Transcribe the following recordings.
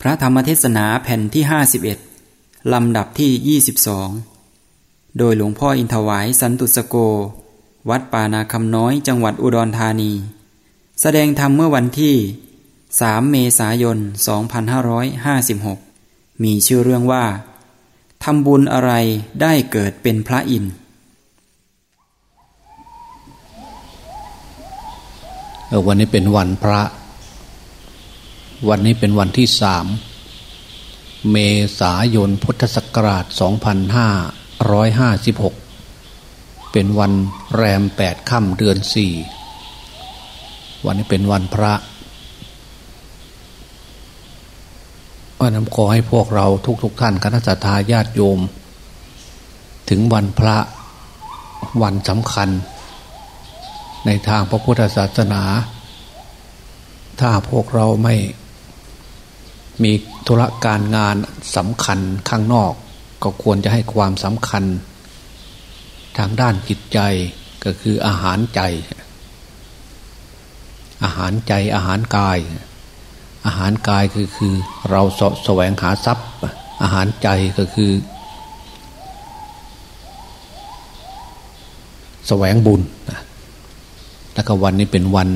พระธรรมเทศนาแผ่นที่ 51 ลำดับที่ 22 โดยหลวงพ่ออินทวายสันตุสโก วัดป่านาคำน้อยจังหวัดอุดรธานี แสดงธรรมเมื่อวันที่ 3 เมษายน 2556 มีชื่อเรื่องว่าทำบุญอะไรได้เกิดเป็นพระอินทร์วันนี้เป็นวันพระ วันนี้เป็นวันที่สามเมษายนพุทธศักราช 2556 เป็นวันแรมแปดค่ำเดือนสี่วันนี้เป็นวันพระวันนั้ขอให้พวกเราทุกๆทท่านคณะสัตยาติโยม ถึงวันพระวันสำคัญ ในทางพระพุทธศาสนา ถ้าพวกเราไม่ มีธุระการงานสำคัญข้างนอก ก็ควรจะให้ความสำคัญ ทางด้านจิตใจก็คืออาหารใจ อาหารใจอาหารกาย อาหารกายคือคือเราสแสวงหาทรัพย์ อาหารใจก็คือแสวงบุญแล้วก็วันนี้เป็นวัน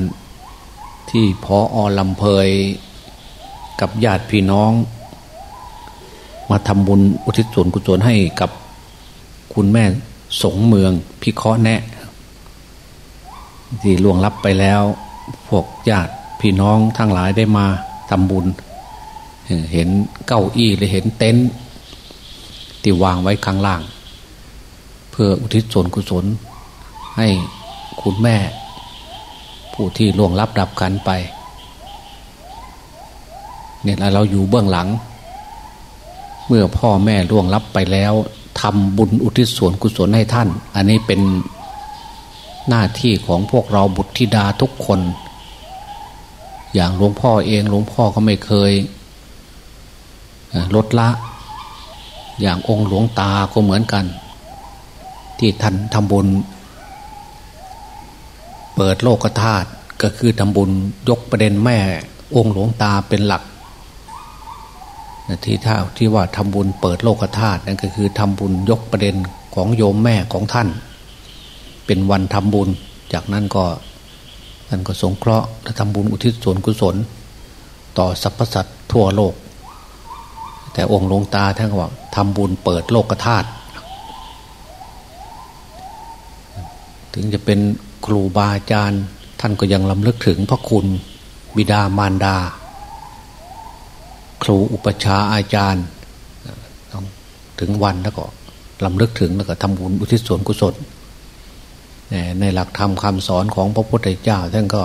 ที่พออลำเพย กับญาติพี่น้อง มาทำบุญอุทิศส่วนกุศลให้กับคุณแม่สงเมืองพิเคราะห์แนะที่ล่วงลับไปแล้ว พวกญาติพี่น้องทั้งหลายได้มาทำบุญ เห็นเก้าอี้หรือเห็นเต็นท์ที่วางไว้ข้างล่าง เพื่ออุทิศส่วนกุศลให้คุณแม่ ผู้ที่ล่วงลับดับกันไป เนี่ยเราอยู่เบื้องหลัง เมื่อพ่อแม่ล่วงลับไปแล้วทำบุญอุทิศส่วนกุศลให้ท่าน อันนี้เป็นหน้าที่ของพวกเราบุตรธิดาทุกคน อย่างหลวงพ่อเองหลวงพ่อก็ไม่เคยลดละ อย่างองค์หลวงตาก็เหมือนกัน ที่ท่านทำบุญ เปิดโลกธาตุก็คือทำบุญยกประเด็นแม่องค์หลวงตาเป็นหลัก ที่ท่าที่ว่าทำบุญเปิดโลกธาตุนั่นก็คือทำบุญยกประเด็นของโยมแม่ของท่าน เป็นวันทำบุญ จากนั้นก็ท่านก็สงเคราะห์และทำบุญอุทิศส่วนกุศล ต่อสรรพสัตว์ทั่วโลก แต่องค์หลวงตาท่านก็บอกทำบุญเปิดโลกธาตุถึงจะเป็นครูบาอาจารย์ ท่านก็ยังลำลึกถึงพระคุณบิดามารดา ครูอุปชาอาจารย์ต้องถึงวันแล้วก็ลำลึกถึงแล้วก็ทำบุญอุทิศส่วนกุศลในหลักธรรมคำสอนของพระพุทธเจ้าท่านก็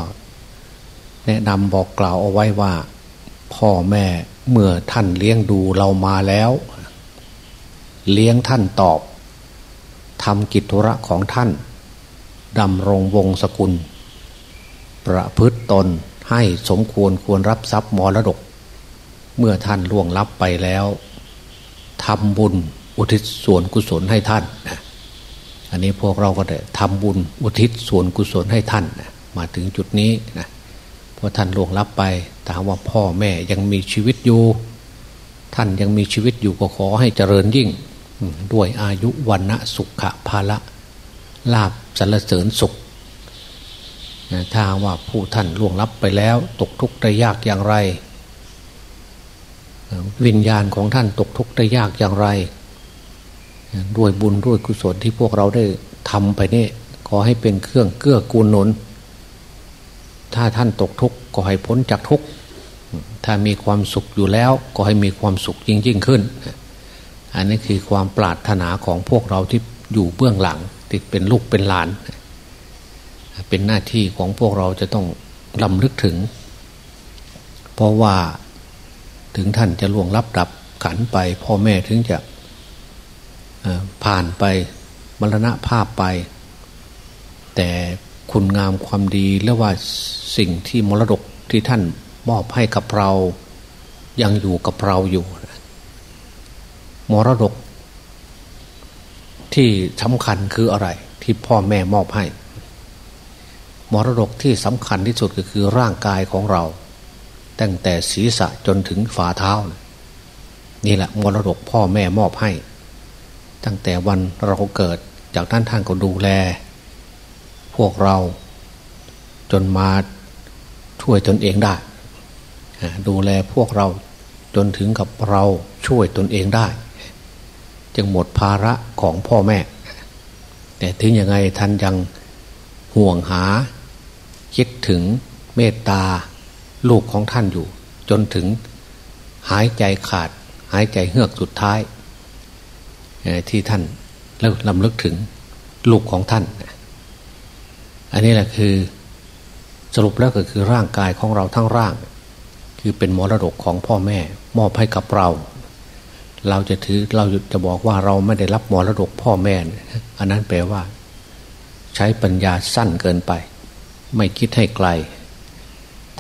แนะนำบอกกล่าวเอาไว้ว่าพ่อแม่เมื่อท่านเลี้ยงดูเรามาแล้ว เลี้ยงท่านตอบทำกิจธุระของท่านดำรงวงศกุล ประพฤตตนให้สมควรควรรับทรัพย์มรดก เมื่อท่านล่วงลับไปแล้วทำบุญอุทิศส่วนกุศลให้ท่านอันนี้พวกเราก็ได้ทำบุญอุทิศส่วนกุศลให้ท่านมาถึงจุดนี้นะพอท่านล่วงลับไปถามว่าพ่อแม่ยังมีชีวิตอยู่ ท่านยังมีชีวิตอยู่ก็ขอให้เจริญยิ่ง ด้วยอายุวันณะสุขภาละลาบสรรเสริญสุขถ้าว่าผู้ท่านล่วงลับไปแล้ว ตกทุกข์ได้ยากอย่างไร วิญญาณของท่านตกทุกข์ได้ยากอย่างไร ด้วยบุญด้วยกุศลที่พวกเราได้ทำไปนี่ขอให้เป็นเครื่องเกื้อกูลหนุน ถ้าท่านตกทุกข์ก็ให้พ้นจากทุกข์ถ้ามีความสุขอยู่แล้วก็ให้มีความสุขยิ่งยิ่งขึ้น อันนี้คือความปรารถนาของพวกเราที่อยู่เบื้องหลัง ติดเป็นลูกเป็นหลาน เป็นหน้าที่ของพวกเราจะต้องลำลึกถึง เพราะว่า ถึงท่านจะล่วงลับดับขันไป พ่อแม่ถึงจะผ่านไปมรณะภาพไป แต่คุณงามความดีหรือว่าสิ่งที่มรดกที่ท่านมอบให้กับเรา ยังอยู่กับเราอยู่มรดก ที่สำคัญคืออะไร ที่พ่อแม่มอบให้มรดกที่สำคัญที่สุดก็คือร่างกายของเรา ตั้งแต่ศีรษะจนถึงฝ่าเท้า นี่แหละมรดกพ่อแม่มอบให้ ตั้งแต่วันเราเกิดจากท่านท่านก็ดูแล พวกเราจนมาช่วยตนเองได้ ดูแลพวกเราจนถึงกับเราช่วยตนเองได้ จึงหมดภาระของพ่อแม่ แต่ถึงยังไงท่านยังห่วงหา คิดถึงเมตตา ลูกของท่านอยู่ จนถึงหายใจขาด หายใจเฮือกสุดท้าย ที่ท่านแล้วลำลึกถึงลูกของท่าน อันนี้แหละคือสรุปแล้วก็คือร่างกายของเราทั้งร่าง คือเป็นมรดกของพ่อแม่ มอบให้กับเรา เราจะถือเราจะบอกว่าเราไม่ได้รับมรดกพ่อแม่ อันนั้นแปลว่า ใช้ปัญญาสั้นเกินไป ไม่คิดให้ไกล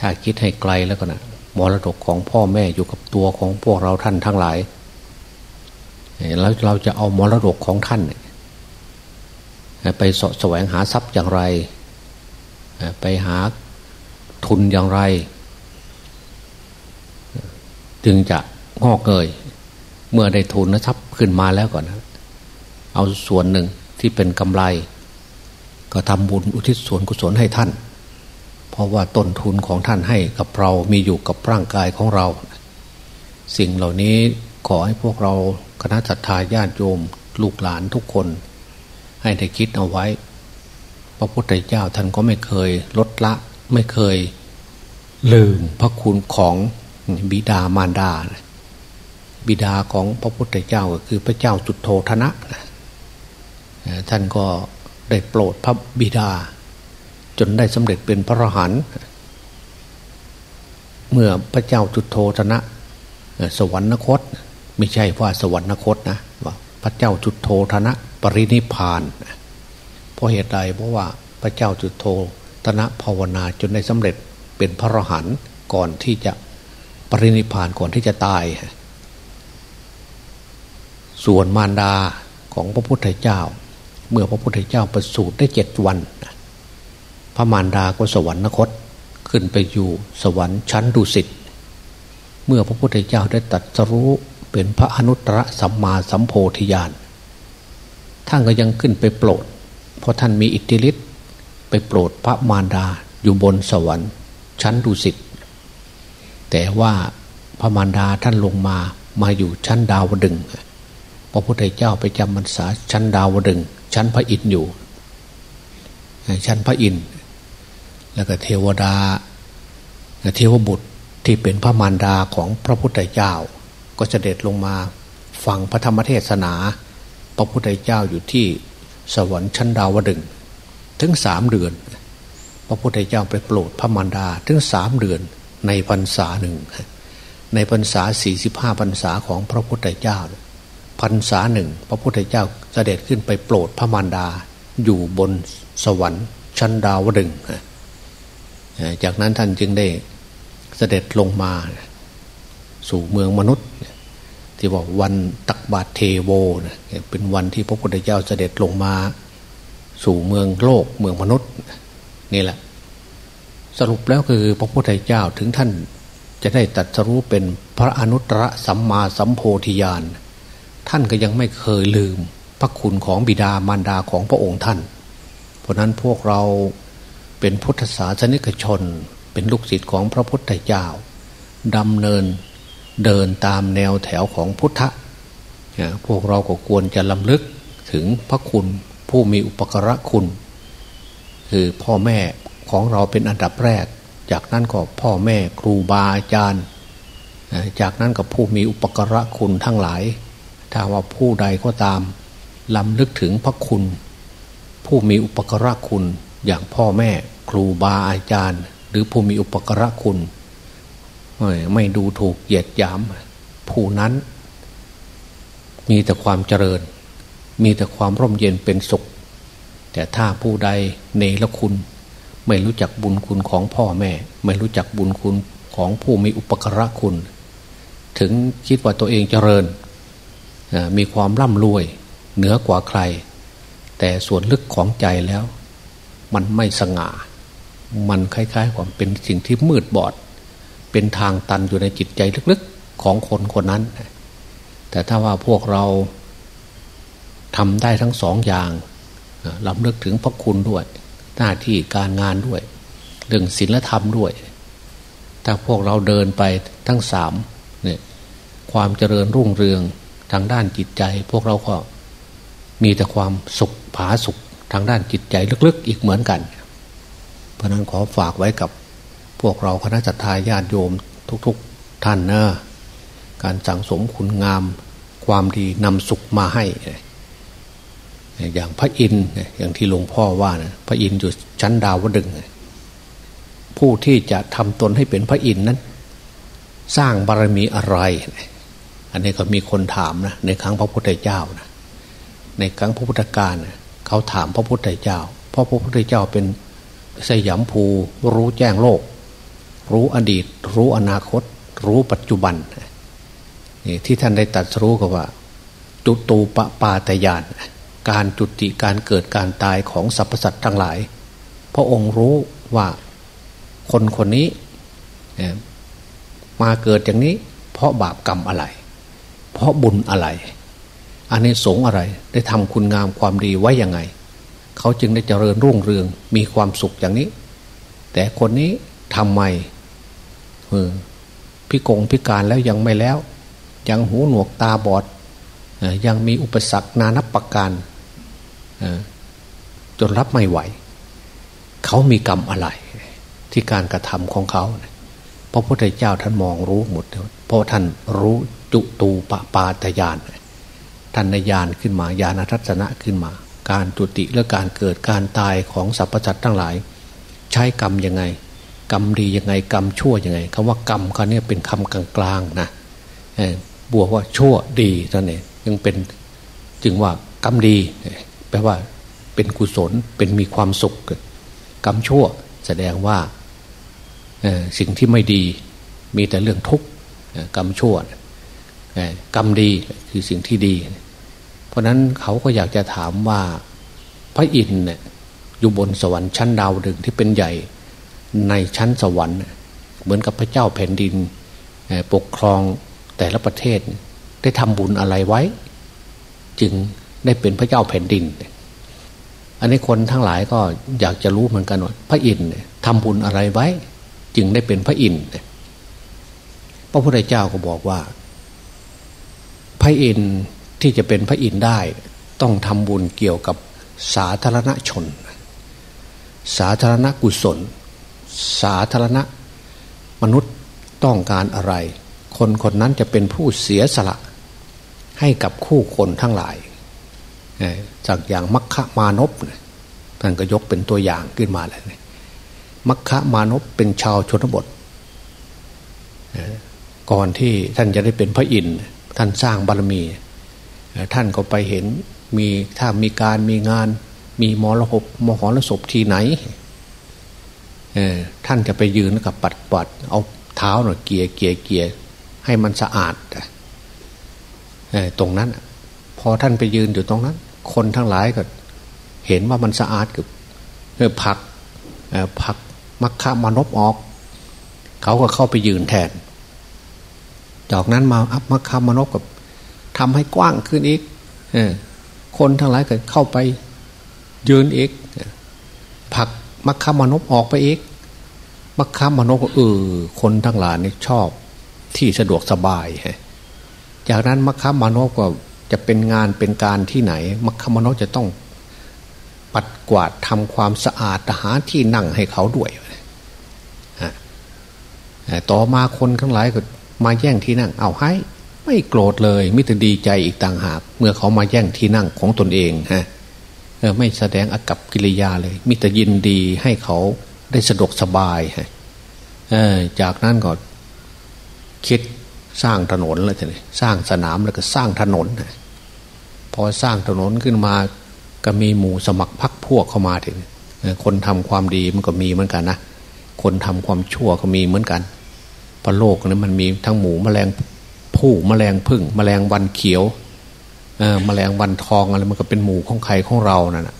ถ้าคิดให้ไกลแล้วก็นะมรดกของพ่อแม่อยู่กับตัวของพวกเราท่านทั้งหลาย แล้วเราจะเอามรดกของท่าน ไปสแสวงหาทรัพย์อย่างไร ไปหาทุนอย่างไร จึงจะงอกเงยเมื่อได้ทุนนะทรัพย์ขึ้นมาแล้วก่อนนะ เอาส่วนหนึ่งที่เป็นกำไร ก็ทำบุญอุทิศส่วนกุศลให้ท่าน เพราะว่าต้นทุนของท่านให้กับเรามีอยู่กับร่างกายของเรา สิ่งเหล่านี้ขอให้พวกเราคณะสัตยาญาติโยม ลูกหลานทุกคน ให้ได้คิดเอาไว้ พระพุทธเจ้าท่านก็ไม่เคยลดละไม่เคยลืมพระคุณของบิดามารดา บิดาของพระพุทธเจ้าก็คือพระเจ้าจุดโทธนะ ท่านก็ได้โปรดพระบิดา จนได้สำเร็จเป็นพระอรหันต์เมื่อพระเจ้าจุดโทธนะ สวรรคต ไม่ใช่ว่าสวรรคตนะว่าพระเจ้าจุดโทธนะ ปรินิพานเพราะเหตุใดเพราะว่าพระเจ้าจุดโทตนะภาวนาจนได้สำเร็จเป็นพระอรหันต์ก่อนที่จะปรินิพานก่อนที่จะตาย ส่วนมารดาของพระพุทธเจ้า เมื่อพระพุทธเจ้าประสูติได้เจ็ดวัน พระมารดาก็สวรรคตขึ้นไปอยู่สวรรค์ชั้นดุสิตเมื่อพระพุทธเจ้าได้ตัดสรู้เป็นพระอนุตตรสัมมาสัมโพธิญาณท่านก็ยังขึ้นไปโปรด เพราะท่านมีอิทธิฤทธิ์ไปโปรดพระมารดาอยู่บนสวรรค์ ชั้นดุสิตแต่ว่าพระมารดาท่านลงมามาอยู่ชั้นดาวดึงพระพุทธเจ้าไปจำพรรษาชั้นดาวดึงชั้นพระอินทร์อยู่ ชั้นพระอินทร์ แล้วก็เทวดาเทวบุตรที่เป็นพระมารดาของพระพุทธเจ้า ก็เสด็จลงมาฟังพระธรรมเทศนา พระพุทธเจ้าอยู่ที่สวรรค์ชั้นดาวดึงถึงสามเดือน พระพุทธเจ้าไปโปรดพระมารดาถึงสามเดือนในพรรษาหนึ่งในพรรษาสี่สิบห้าพรรษาของพระพุทธเจ้าพรรษาหนึ่งพระพุทธเจ้าเสด็จขึ้นไปโปรดพระมารดาอยู่บนสวรรค์ชั้นดาวดึง จากนั้นท่านจึงได้เสด็จลงมา สู่เมืองมนุษย์ ที่บอกวันตักบาตเทโวนะเป็นวันที่พระพุทธเจ้าเสด็จลงมา สู่เมืองโลกเมืองมนุษย์นี่แหละ สรุปแล้วคือพระพุทธเจ้าถึงท่านจะได้ตัดสรู้เป็นพระอนุตตรสัมมาสัมโพธิญาณท่านก็ยังไม่เคยลืมพระคุณของบิดามารดาของพระองค์ท่าน เพราะนั้นพวกเรา เป็นพุทธศาสนิกชน เป็นลูกศิษย์ของพระพุทธเจ้าดำเนินเดินตามแนวแถวของพุทธะพวกเราก็ควรจะลำลึกถึงพระคุณผู้มีอุปกระคุณ คือพ่อแม่ของเราเป็นอันดับแรก จากนั้นก็พ่อแม่ครูบาอาจารย์ จากนั้นก็ผู้มีอุปกระคุณทั้งหลาย ถ้าว่าผู้ใดก็ตามลำลึกถึงพระคุณ ผู้มีอุปกระคุณ อย่างพ่อแม่ครูบาอาจารย์ หรือผู้มีอุปกระคุณ ไม่ดูถูกเหยียดหยาม ผู้นั้น มีแต่ความเจริญ มีแต่ความร่มเย็นเป็นสุข แต่ถ้าผู้ใดเนรคุณ ไม่รู้จักบุญคุณของพ่อแม่ ไม่รู้จักบุญคุณของผู้มีอุปกระคุณ ถึงคิดว่าตัวเองเจริญ มีความร่ำรวยเหนือกว่าใคร แต่ส่วนลึกของใจแล้ว มันไม่สง่า มันคล้ายๆความเป็นสิ่งที่มืดบอด เป็นทางตันอยู่ในจิตใจลึกๆของคนคนนั้น แต่ถ้าว่าพวกเราทำได้ทั้งสองอย่างลำเลิกถึงพระคุณด้วย หน้าที่การงานด้วย เรื่องศีลธรรมด้วย ถ้าพวกเราเดินไปทั้งสามเนี่ยความเจริญรุ่งเรืองทางด้านจิตใจ พวกเราก็มีแต่ความสุขผาสุข ทางด้านจิตใจลึกๆ อีกเหมือนกัน เพราะนั้นขอฝากไว้กับพวกเราคณะจัตตาญาติโยมทุกๆท่านนะการสั่งสมคุณงามความดีนำสุขมาให้ อย่างพระอินทร์อย่างที่หลวงพ่อว่านะพระอินทร์อยู่ชั้นดาวดึง ผู้ที่จะทำตนให้เป็นพระอินทร์นั้น สร้างบารมีอะไร อันนี้ก็มีคนถามนะในครั้งพระพุทธเจ้านะในครั้งพระพุทธการนะ เขาถามพระพุทธเจ้า เพราะพระพุทธเจ้าเป็นสยามภูรู้แจ้งโลก รู้อดีต รู้อนาคต รู้ปัจจุบันนี่ที่ท่านได้ตัดรู้ก็ว่า จุตูปปาตยาน การจุติการเกิดการตายของสรรพสัตว์ทั้งหลาย พระองค์รู้ว่าคนคนนี้มาเกิดอย่างนี้ เพราะบาปกรรมอะไร เพราะบุญอะไร อันนี้สงอะไร ได้ทำคุณงามความดีไว้ยังไง เขาจึงได้เจริญรุ่งเรืองมีความสุขอย่างนี้ แต่คนนี้ทำไมเออพิกงพิการแล้วยังไม่แล้ว ยังหูหนวกตาบอดยังมีอุปสรรคนานับประการจนรับไม่ไหว เขามีกรรมอะไร ที่การกระทำของเขาพระพุทธเจ้าท่านมองรู้หมดเพราะท่านรู้จุตูปปาตยาน ท่านในญาณขึ้นมาญาณทัศนะขึ้นมา การจุติและการเกิดการตายของสรรพสัตว์ทั้งหลาย ใช้กรรมยังไง กรรมดียังไงกรรมชั่วยังไงคำว่ากรรมเขาเนี่ยเป็นคำกลางๆนะบวกว่าชั่วดีนั่นเองยังเป็นจึงว่ากรรมดีแปลว่าเป็นกุศลเป็นมีความสุขกรรมชั่วแสดงว่าสิ่งที่ไม่ดีมีแต่เรื่องทุกข์กรรมชั่ว กรรมดีคือสิ่งที่ดี เพราะนั้นเขาก็อยากจะถามว่าพระอินทร์เนี่ยอยู่บนสวรรค์ชั้นดาวดึงที่เป็นใหญ่ในชั้นสวรรค์ เหมือนกับพระเจ้าแผ่นดินปกครองแต่ละประเทศได้ทำบุญอะไรไว้ จึงได้เป็นพระเจ้าแผ่นดิน อันนี้คนทั้งหลายก็อยากจะรู้เหมือนกันว่าพระอินทร์ทำบุญอะไรไว้ จึงได้เป็นพระอินทร์พระพุทธเจ้าก็บอกว่า พระอินทร์ที่จะเป็นพระอินทร์ได้ ต้องทำบุญเกี่ยวกับสาธารณชน สาธารณกุศล สาธารณมนุษย์ต้องการอะไร คนคนนั้นจะเป็นผู้เสียสละ ให้กับคู่คนทั้งหลายจากอย่างมัคคะมานพท่านก็ยกเป็นตัวอย่างขึ้นมาเลยมัคคะมานพเป็นชาวชนบทก่อนที่ท่านจะได้เป็นพระอินทร์ ท่านสร้างบารมี ท่านก็ไปเห็นมีถ้ามีการมีงาน มีมรหบมหรสพที่ไหนท่านจะไปยืนกับปัดปัดเอาเท้าหน่อยเกียเกียเกียให้มันสะอาดตรงนั้น พอท่านไปยืนอยู่ตรงนั้น คนทั้งหลายก็ เห็นว่ามันสะอาดกับผักผักมักคะมานบออก เขาก็เข้าไปยืนแทน จากนั้นมาอัพมคามนกกับทำให้กว้างขึ้นอีกคนทั้งหลายก็เข้าไปยืนอีกผักมัคคามนกออกไปอีกมัคคามนกเออคนทั้งหลายนี่ชอบที่สะดวกสบายจากนั้นมัคคามนกก็จะเป็นงานเป็นการที่ไหน มัคคามนกจะต้องปัดกวาดทำความสะอาดหาที่นั่งให้เขาด้วยต่อมาคนทั้งหลายก็ มาแย่งที่นั่งเอาให้ ไม่โกรธเลยมิตรดีใจอีกต่างหาก เมื่อเขามาแย่งที่นั่งของตนเองฮะไม่แสดงอากับกิริยาเลย มิตรยินดีให้เขาได้สะดวกสบายฮะจากนั้นก็คิดสร้างถนนแล้วทีนี้สร้างสนามแล้วก็สร้างถนนพอสร้างถนนขึ้นมาก็มีหมู่สมัครพักพวกเข้ามาถึงคนทำความดีมันก็มีเหมือนกันนะคนทำความชั่วก็มีเหมือนกัน พระโลกนั้นมันมีทั้งหมูแมลงผู้แมลงพึ่งแมลงวันเขียวเออแมลงวันทองอะไรมันก็เป็นหมูของใครของเรานั่นแหะ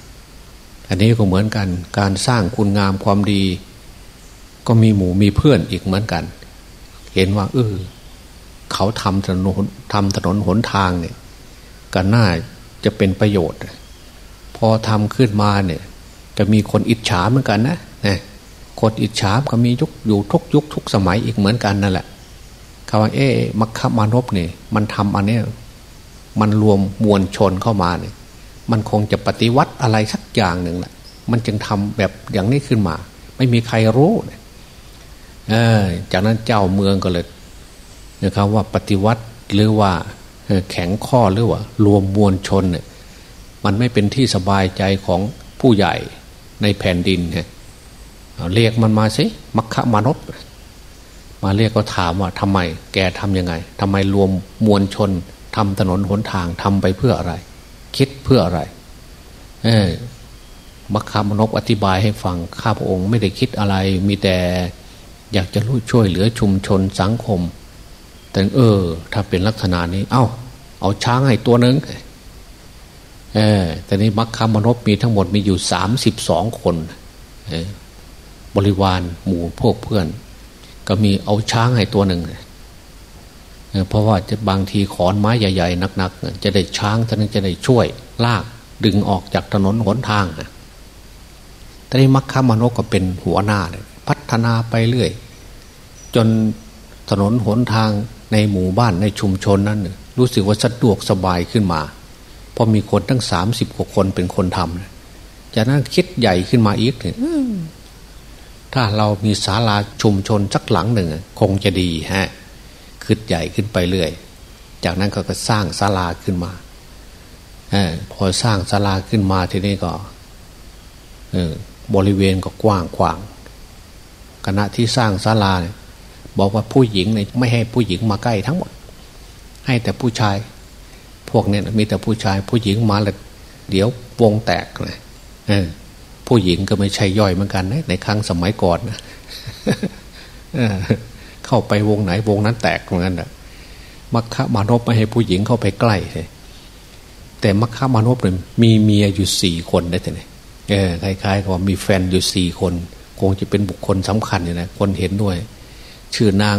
อันนี้ก็เหมือนกัน การสร้างคุณงามความดี ก็มีหมูมีเพื่อนอีกเหมือนกัน เห็นว่าเออเขาทำถนนทำถนนหนทางเนี่ยก็น่าจะเป็นประโยชน์ พอทำขึ้นมาเนี่ย จะมีคนอิจฉาเหมือนกันนะนะ คนอิจฉาก็มียุคอยู่ทุกยุคทุกสมัยอีกเหมือนกันนั่นแหละคำว่าเอ๊มัคคมานพเนี่ยมันทำอันนี้มันรวมมวลชนเข้ามาเนี่ยมันคงจะปฏิวัติอะไรสักอย่างหนึ่งแหละมันจึงทำแบบอย่างนี้ขึ้นมา ไม่มีใครรู้เออจากนั้นเจ้าเมืองก็เลยนะครับว่าปฏิวัติหรือว่าแข็งข้อหรือว่า รวมมวลชนเนี่ยมันไม่เป็นที่สบายใจของผู้ใหญ่ในแผ่นดินเนี่ย เรียกมันมาสิมัคคะมานพมาเรียกก็ถามว่าทำไม แกทำยังไงทำไมรวมมวลชนทำถนนหนทางทำไปเพื่ออะไร คิดเพื่ออะไร เออมัคคามนพอธิบายให้ฟังข้าพระองค์ไม่ได้คิดอะไร มีแต่อยากจะรู้ช่วยเหลือชุมชนสังคม แต่เออ ถ้าเป็นลักษณะนี้ เอา้า เอาช้างให้ตัวหนึ่งเออแต่นี้มัคคามนพมีทั้งหมดมีอยู่สามสิบสองคน บริวารหมู่พวกเพื่อน ก็มีเอาช้างให้ตัวหนึ่งเพราะว่าจะบางทีขอนไม้ใหญ่ๆนักๆจะได้ช้างท่านจะได้ช่วย ลากดึงออกจากถนนหนทางนะแต่นี้มัคคามนกก็เป็นหัวหน้าเลยพัฒนาไปเรื่อย จนถนนหนทางในหมู่บ้านในชุมชนนั้น รู้สึกว่าสะดวกสบายขึ้นมาพอมีคนตั้งสามสิบกว่าคนเป็นคนทำจากนั้นคิดใหญ่ขึ้นมาอีกเนี่ย ถ้าเรามีศาลาชุมชนสักหลังหนึ่ง คงจะดีฮะขึ้นใหญ่ขึ้นไปเรื่อย จากนั้นก็สร้างศาลาขึ้นมาอพอสร้างศาลาขึ้นมาทีนี้ก็บริเวณก็กว้างขวางขณะที่สร้างศาลาบอกว่าผู้หญิงเนี่ยไม่ให้ผู้หญิงมาใกล้ทั้งหมด ให้แต่ผู้ชาย พวกเนี่ยมีแต่ผู้ชายผู้หญิงมาแล้วเดี๋ยววงแตกเลย ผู้หญิงก็ไม่ใช่ย่อยเหมือนกันนะในครั้งสมัยก่อนนะเข้าไปวงไหนวงนั้นแตกเหมือนกันนะมัคคะมานพไม่ให้ผู้หญิงเข้าไปใกล้เลยแต่มัคคะมานพเนี่ยมีเมียอยู่สี่คนได้แต่เนี่ยเออคล้ายๆกับว่ามีแฟนอยู่สี่คน คงจะเป็นบุคคลสำคัญเนี่ยนะคนเห็นด้วย ชื่อนาง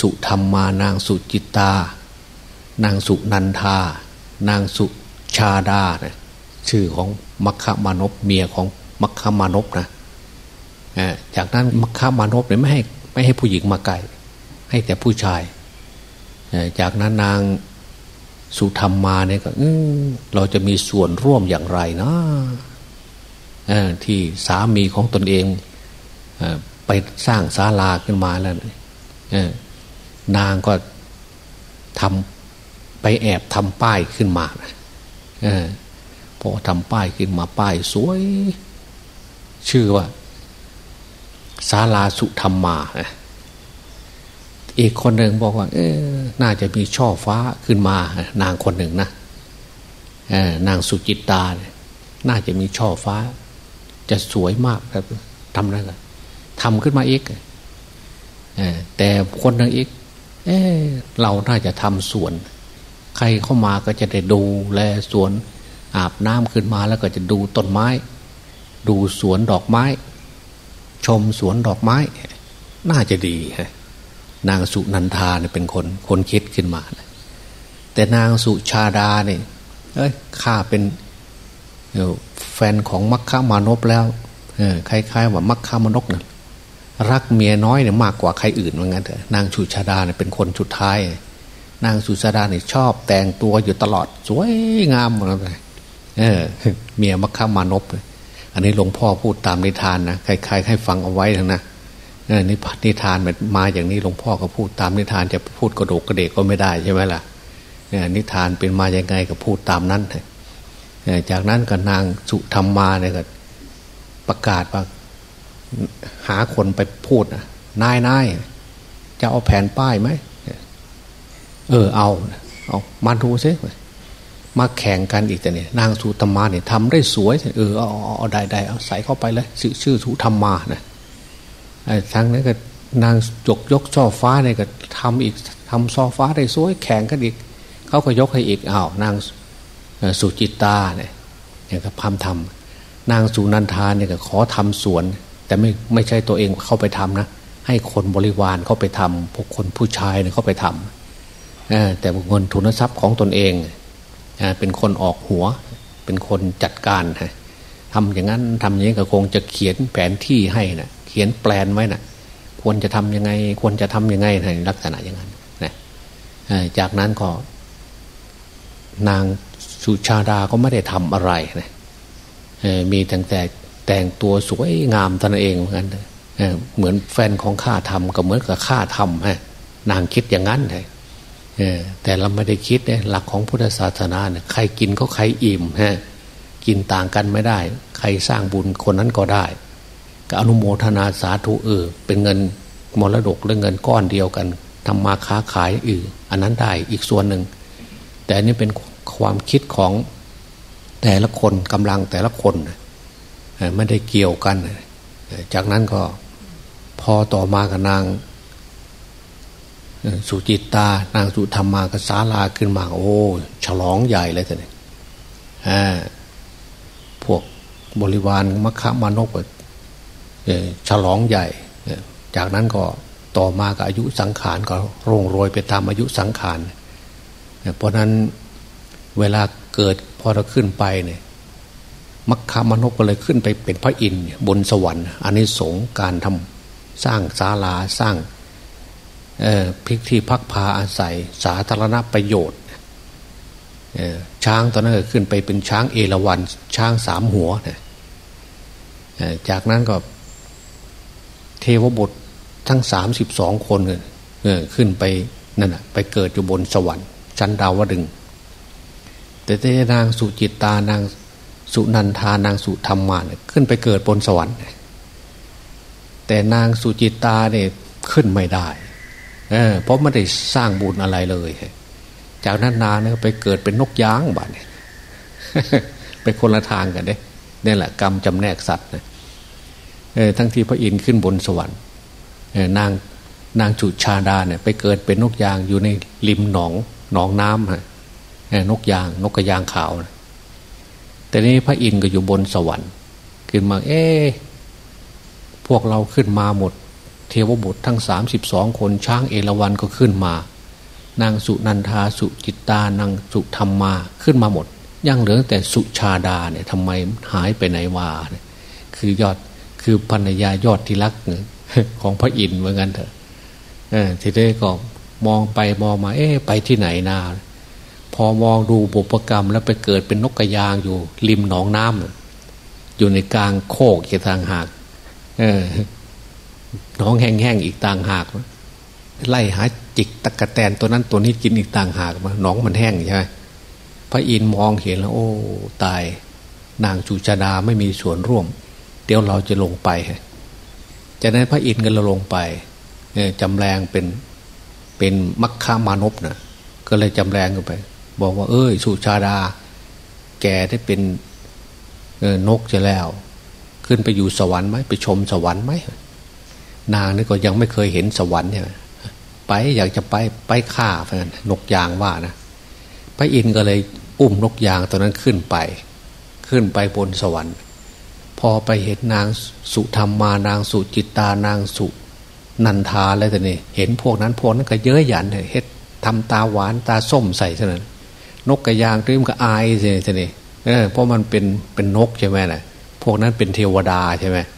สุธรรมานางสุจิตา นางสุนันทา นางสุชาดาเนี่ยชื่อของมัคคะมานพเมียของ มัคคามานพนะจากนั้นมัคคามานพเนี่ยไม่ให้ไม่ให้ผู้หญิงมาไกลให้แต่ผู้ชาย จากนั้นนางสุธรรมมาเนี่ยก็เราจะมีส่วนร่วมอย่างไรนะที่สามีของตนเองไปสร้างศาลาขึ้นมาแล้วนางก็ทำไปแอบทำป้ายขึ้นมาพอทำป้ายขึ้นมาป้ายสวย ชื่อว่าศาลาสุธรรมมาอีกคนหนึ่งบอกว่า เออ น่าจะมีช่อฟ้าขึ้นมา นางคนหนึ่งนะนางสุจิตตาเนี่ยน่าจะมีช่อฟ้า จะสวยมากครับทำนั่นก็ทำขึ้นมาอีกแต่คนหนึ่งอีกเออเราน่าจะทำสวน ใครเข้ามาก็จะได้ดูแลสวน อาบน้ำขึ้นมาแล้วก็จะดูต้นไม้ ดูสวนดอกไม้ ชมสวนดอกไม้ น่าจะดีฮะนางสุนันทาเนี่ยเป็นคนคนคิดขึ้นมา แต่นางสุชาดาเนี่ยเอ้ยข้าเป็นแฟนของมัคคามานพแล้วเออคล้ายๆว่ามัคคามานพนี่ยรักเมียน้อยเนี่ยมากกว่าใครอื่นว่างั้นเถอะนางสุชาดาเนี่ยเป็นคนสุดท้าย นางสุชาดาเนี่ยชอบแต่งตัวอยู่ตลอด สวยงามเลยเออ เมียมัคคามานพเลย อันนี้หลวงพ่อพูดตามนิทานนะใครๆให้ฟังเอาไว้ทั้งนะนี่นิทานมาอย่างนี้หลวงพ่อก็พูดตามนิทานจะพูดกระโดกกระเดกก็ไม่ได้ใช่ไหมล่ะนิทานเป็นมาอย่างไงก็พูดตามนั้นจากนั้นก็นางสุธรรมมาเนี่ยก็ประกาศว่าหาคนไปพูดนะนายนายจะเอาแผ่นป้ายไหมเออเอาเอามาดูซิ มาแข่งกันอีกแต่เนี่ยนางสุธรรมาเนี่ยทำได้สวยเออเอาเอาได้ได้เอาใส่เข้าไปเลยชื่อชื่อสุธรรมานะไอ้ทั้งนั้นก็นางจกยกช่อฟ้าเนี่ยก็ทำอีกทำช่อฟ้าได้สวยแข่งกันอีกเขาก็ยกให้อีกอ้าวนางสุจิตาเนี่ยเนี่ยก็พามทำนางสุนันทาเนี่ยก็ขอทำสวน แต่ไม่ไม่ใช่ตัวเองเข้าไปทำนะให้คนบริวารเข้าไปทำพวกคนผู้ชายเนี่ยเข้าไปทำแต่เงินทุนทรัพย์ของตนเอง เป็นคนออกหัว เป็นคนจัดการทำอย่างนั้นทำอย่างนี้ก็คงจะเขียนแผนที่ให้นะเขียนแปลนไว้นะควรจะทํำยังไง ควรจะทํำยังไงในลักษณะอย่างนั้นนะจากนั้นก็ นางสุชาดาก็ไม่ได้ทำอะไรนะมีตั้งแต่แต่งตัวสวยงามตนเองเหมือนกันเหมือนแฟนของข้าทำก็เหมือนกับข้าทำฮะนางคิดอย่างนั้นเลย แต่เราไม่ได้คิดเนี่ยหลักของพุทธศาสนาเนี่ยใครกินก็ใครอิ่มฮะกินต่างกันไม่ได้ ใครสร้างบุญคนนั้นก็ได้ ก็อนุโมทนาสาธุเออเป็นเงินมรดกหรือเงินก้อนเดียวกันทำมาค้าขายอืออันนั้นได้อีกส่วนหนึ่ง แต่นี่เป็นความคิดของแต่ละคนกำลังแต่ละคนไม่ได้เกี่ยวกัน จากนั้นก็พอต่อมากับนาง สุจิตตานางสุธรรมาก็สาลาขึ้นมา โอ้ ฉลองใหญ่เลยท่านพวกบริวารมัคคะมานกฉลองใหญ่ จากนั้นก็ต่อมากับอายุสังขารก็ร่งโรยไปตามอายุสังขารเพราะนั้นเวลาเกิดพอเราขึ้นไปเนี่ยมัคคามนกก็เลยขึ้นไปเป็นพระอินทร์บนสวรรค์อันนี้สงการทำสร้างศาลาสร้าง พิกที่พักพาอาศัย สาธารณประโยชน์ช้างตอนนั้นก็ขึ้นไปเป็นช้างเอราวัณช้างสามหัวจากนั้นก็ เทวบุตรทั้งสามสิบสองคนขึ้นไปนั่นไปเกิดอยู่บนสวรรค์ชั้นดาวดึง แต่เตนางสุจิตตานางสุนันทานางสุธรรมาเนี่ยขึ้นไปเกิดบนสวรรค์ แต่นางสุจิตตาเนี่ยขึ้นไม่ได้ เออเพราะไม่ได้สร้างบุญอะไรเลย จากนั้นนางเนี่ยไปเกิดเป็นนกย้างบ้านเนี่ยเป็นคนละทางกันเด้นี่แหละกรรมจำแนกสัตว์นะเออทั้งที่พระอินทร์ขึ้นบนสวรรค์เออนางนางจุชาดาเนี่ยไปเกิดเป็นนกยางอยู่ในริมหนองหนองน้ำฮะนกยางนกกระยางขาวนะแต่นี้พระอินทร์ก็อยู่บนสวรรค์ ขึ้นมา เอ๊พวกเราขึ้นมาหมด เทวบุตรทั้งสามสิบสองคนช้างเอราวันก็ขึ้นมา นางสุนันทาสุจิตตานางสุธรรมมาขึ้นมาหมดยังเหลือแต่สุชาดาเนี่ยทำไมหายไปไหนวาเนี่ยคือยอดคือภรรยายอดที่รักของพระอินทร์เหมือนกันเถอะทีนี้ก็มองไปมองมา เอ๊ไปที่ไหนนาพอมองดูบุพกรรมแล้วไปเกิดเป็นนกกระยางอยู่ ริมหนองน้ำอยู่ในกลางโคกอีกต่างหากเอ น้องแห้งๆอีกต่างหาก ไล่หาจิกตะกะแตนตัวนั้นตัวนี้กินอีกต่างหากมาหนองมันแห้งใช่ไหมพระอินมองเห็นแล้ว โอ้ ตาย นางจูชาดาไม่มีส่วนร่วม เดี๋ยวเราจะลงไปจากนั้นพระอินทร์ก็เราลงไปจำแรงเป็นเป็นมัคคามานพนะก็เลยจำแรงกันไป บอกว่า เอ้ย สุชาดา แกได้เป็นนกจะแล้ว ขึ้นไปอยู่สวรรค์ไหมไปชมสวรรค์ไหม นางนี่ก็ยังไม่เคยเห็นสวรรค์เนี่ยไปอยากจะไปไปฆ่าเพื่อนนกยางว่านะพระอินทร์ก็เลยอุ้มนกยางตัวนั้นขึ้นไป ขึ้นไปบนสวรรค์ พอไปเห็นนางสุธรรมานางสุจิตตานางสุนันทาแล้วแต่นี่เห็นพวกนั้นพวกนั้นก็เยอะหยันเลยเฮ็ดทำตาหวานตาส้มใส่เท่านั้นนกกระยางตื้มก็อายสิทีนี้เพราะมันเป็นเป็นนกใช่ไหมล่ะพวกนั้นเป็นเทวดาใช่ไหมเ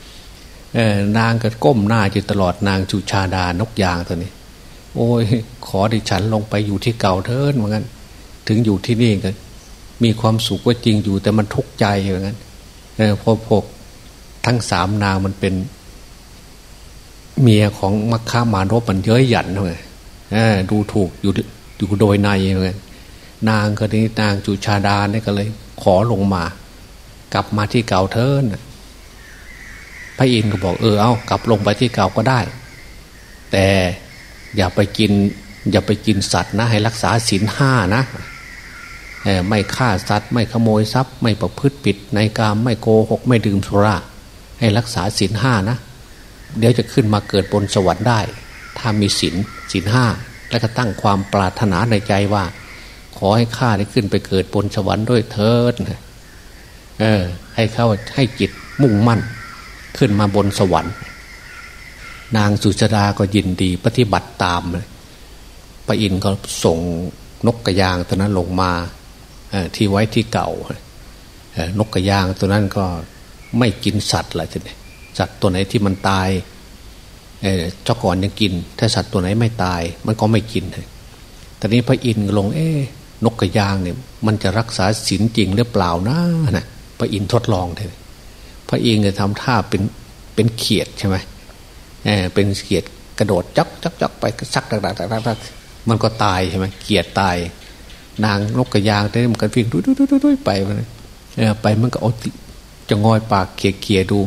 นางก็ก้มหน้าอยู่ตลอดนางจุชาดานกยางตัวนี้ โอ้ย ขอดิฉันลงไปอยู่ที่เก่าเถิดเหมือนกันถึงอยู่ที่นี่กันมีความสุขว่าจริงอยู่แต่มันทุกข์ใจเหมือนกันเออพอพวกทั้งสามนางมันเป็น เมียของมัคคามานพมันเย้ยหยันเลยดูถูกอยู่อยู่โดยในเหมือนกันนางคนนี้นางจุชาดาเนี่ยก็เลย ขอลงมา กลับมาที่เก่าเทิน พระอินทร์ก็บอกเออเอากลับลงไปที่เก่าก็ได้ แต่อย่าไปกิน อย่าไปกินสัตว์นะ ให้รักษาศีลห้านะไม่ฆ่าสัตว์ ไม่ขโมยทรัพย์ ไม่ประพฤติผิดในกามไม่โกหกไม่ดื่มสุรา ให้รักษาศีลห้านะ เดี๋ยวจะขึ้นมาเกิดบนสวรรค์ได้ ถ้ามีศีลศีลห้าแล้วก็ตั้งความปรารถนาในใจว่า ขอให้ข้าได้ขึ้นไปเกิดบนสวรรค์ด้วยเถิดเออ ให้เขาให้จิตมุ่งมั่น ขึ้นมาบนสวรรค์ นางสุชดาก็ยินดีปฏิบัติตามพระอินทร์ก็ส่งนกกระยางตัวนั้นลงมาที่ไว้ที่เก่านกกระยางตัวนั้นก็ไม่กินสัตว์อะไรทีนี้สัตว์ตัวไหนที่มันตายเจ้าก่อนยังกิน ถ้าสัตว์ตัวไหนไม่ตาย มันก็ไม่กินตอนนี้พระอินทร์ลงเอ๊นกกระยางเนี่ยมันจะรักษาศีลจริงหรือเปล่านะนะพระอินทร์ทดลองเลย พระอินทร์จะทำท่าเป็นเป็นเขียดใช่ไหมเออเป็นเขียดกระโดดจักจักจักไปซักดักดักดักดักมันก็ตายใช่ไหมเขียดตาย นางนกกระยางได้มันก็วิ่งดุยดุยดุดุยไปมันเออไปมันก็เอาจะงอยปากเขี่ยเขี่ยดู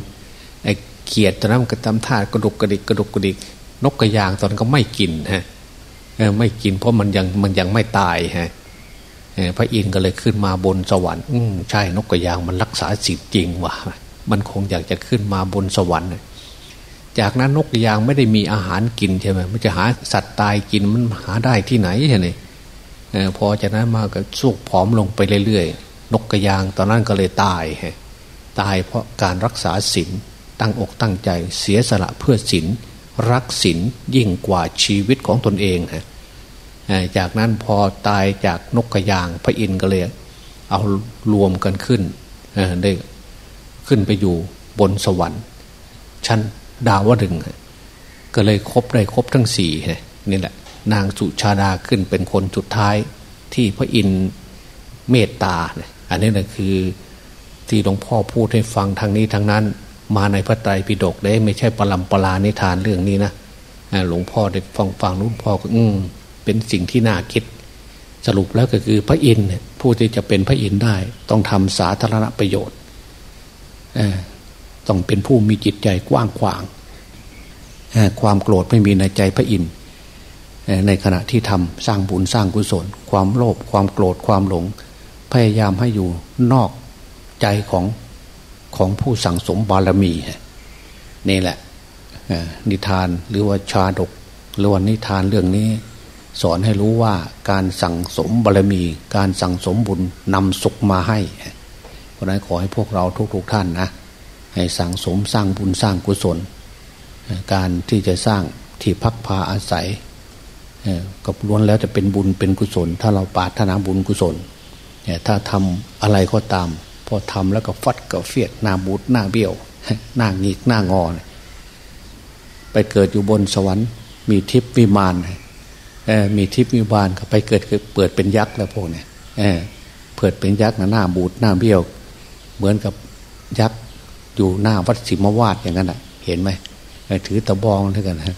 ไอ้เขียดตอนนั้นมันก็ทำท่ากระดุกกระดิกกระดุกกระดิกนกกระยางตอนนั้นก็ไม่กินฮะเออไม่กินเพราะมันยังมันยังไม่ตายฮะพระอินทร์ก็เลยขึ้นมาบนสวรรค์ อืใช่นกกระยางมันรักษาสิทธิ์จริงว่ะ มันคงอยากจะขึ้นมาบนสวรรค์จากนั้นนกกระยางไม่ได้มีอาหารกินใช่ไหมมันจะหาสัตว์ตายกินมันหาได้ที่ไหนใช่ไหมพอจากนั้นมาก็สุกผอมลงไปเรื่อยๆนกกระยางตอนนั้นก็เลยตายตายเพราะการรักษาศีลตั้งอกตั้งใจเสียสละเพื่อศีลรักศีลยิ่งกว่าชีวิตของตนเองฮะจากนั้นพอตายจากนกกระยางพระอินทร์ก็เลยเอารวมกันขึ้นได้ ขึ้นไปอยู่บนสวรรค์ ชั้นดาวดึงก็เลยครบได้ครบทั้งสี่นี่แหละ นางสุชาดาขึ้นเป็นคนสุดท้ายที่พระอินเมตตาอันนี้นะคือที่หลวงพ่อพูดให้ฟังทางนี้ทางนั้น มาในพระไตรปิฎกได้ไม่ใช่ปรำปรานิทานเรื่องนี้นะหลวงพ่อได้ฟังฟังหลวงพ่อก็อืมเป็นสิ่งที่น่าคิด สรุปแล้วก็คือพระอินทร์ผู้ที่จะเป็นพระอินทร์ได้ ต้องทำสาธารณประโยชน์ ต้องเป็นผู้มีจิตใจกว้างขวาง ความโกรธไม่มีในใจพระอินทร์ในขณะที่ทำสร้างบุญสร้างกุศล ความโลภความโกรธความหลง พยายามให้อยู่นอกใจของของผู้สั่งสมบารมีนี่แหละนิทานหรือว่าชาดกหรือว่านิทานเรื่องนี้ สอนให้รู้ว่าการสั่งสมบารมี การสั่งสมบุญนำสุขมาให้ เพราะนั้นขอให้พวกเราทุกๆทท่านนะให้สั่งสมสร้างบุญสร้างกุศล การที่จะสร้างที่พักพาอาศัยกับล้วนแล้วจะเป็นบุญเป็นกุศล ถ้าเราปาถนาบุญกุศลถ้าทำอะไรก็ตาม พอทำแล้วก็ฟัดก็เฟียดหน้าบูดหน้าเบี้ยวหน้างีกหน้างอ ไปเกิดอยู่บนสวรรค์ มีทิพวิมานมีทิพวิมานก็ไปเกิดเปิดเป็นยักษ์แล้วพวกเนี้เปิดเป็นยักษ์หน้าบูดหน้าเบี้ยว เหมือนกับยักษ์อยู่หน้าวัดศิมวาดอย่างนั้นอะ เห็นไหมถือตะบองเท่ากันฮะ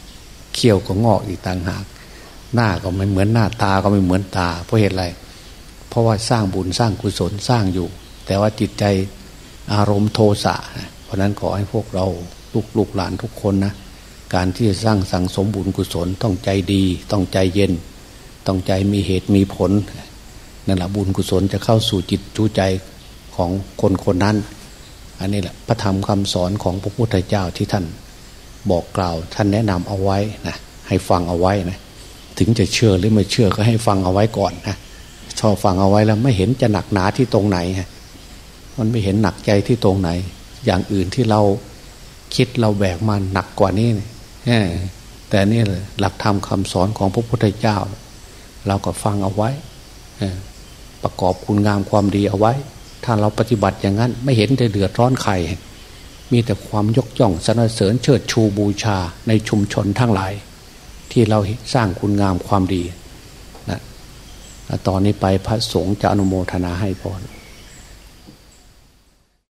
เขี้ยวก็งอกอีกต่างหาก หน้าก็ไม่เหมือนหน้าตาก็ไม่เหมือนตา เพราะเหตุอะไรเพราะว่าสร้างบุญสร้างกุศลสร้างอยู่ แต่ว่าจิตใจอารมณ์โทสะเพราะนั้นขอให้พวกเราลูกลูกหลานทุกคนนะการที่จะสร้างสังสมบุญกุศลต้องใจดี ต้องใจเย็น ต้องใจมีเหตุมีผลนั่นแหละบุญกุศลจะเข้าสู่จิตจูใจ ของคนคนนั้น อันนี้แหละพระธรรมคำสอนของพระพุทธเจ้าที่ท่านบอกกล่าวท่านแนะนำเอาไว้นะให้ฟังเอาไว้นะถึงจะเชื่อหรือไม่เชื่อก็ให้ฟังเอาไว้ก่อนนะชอบฟังเอาไว้แล้วไม่เห็นจะหนักหนาที่ตรงไหนฮะมันไม่เห็นหนักใจที่ตรงไหน อย่างอื่นที่เราคิดเราแบกมาหนักกว่านี้เนี่ยแต่นี่หลักธรรมคาสอนของพระพุทธเจ้า เราก็ฟังเอาไว้ประกอบคุณงามความดีเอาไว้ ถ้าเราปฏิบัติอย่างนั้น ไม่เห็นจะเดือดร้อนใคร มีแต่ความยกย่องสรรเสริญเชิดชูบูชาในชุมชนทั้งหลาย ที่เราสร้างคุณงามความดีนะตอนนี้ไปพระสงฆ์จะอนุโมทนาให้พร